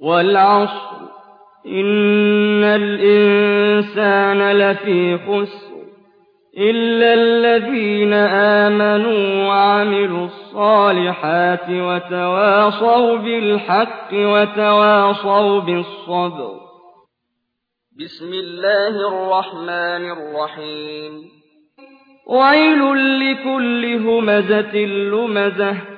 وَالْعَصْرِ. إِنَّ الْإِنسَانَ لَفِي خُسْرٍ إِلَّا الَّذِينَ آمَنُوا وَعَمِلُوا الصَّالِحَاتِ وَتَوَاصَوْا بِالْحَقِّ وَتَوَاصَوْا بِالصَّبْرِ. بسم الله الرحمن الرحيم. ويل لكل همزة لمزة.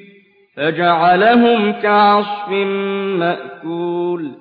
فجعلهم كعصف مأكول.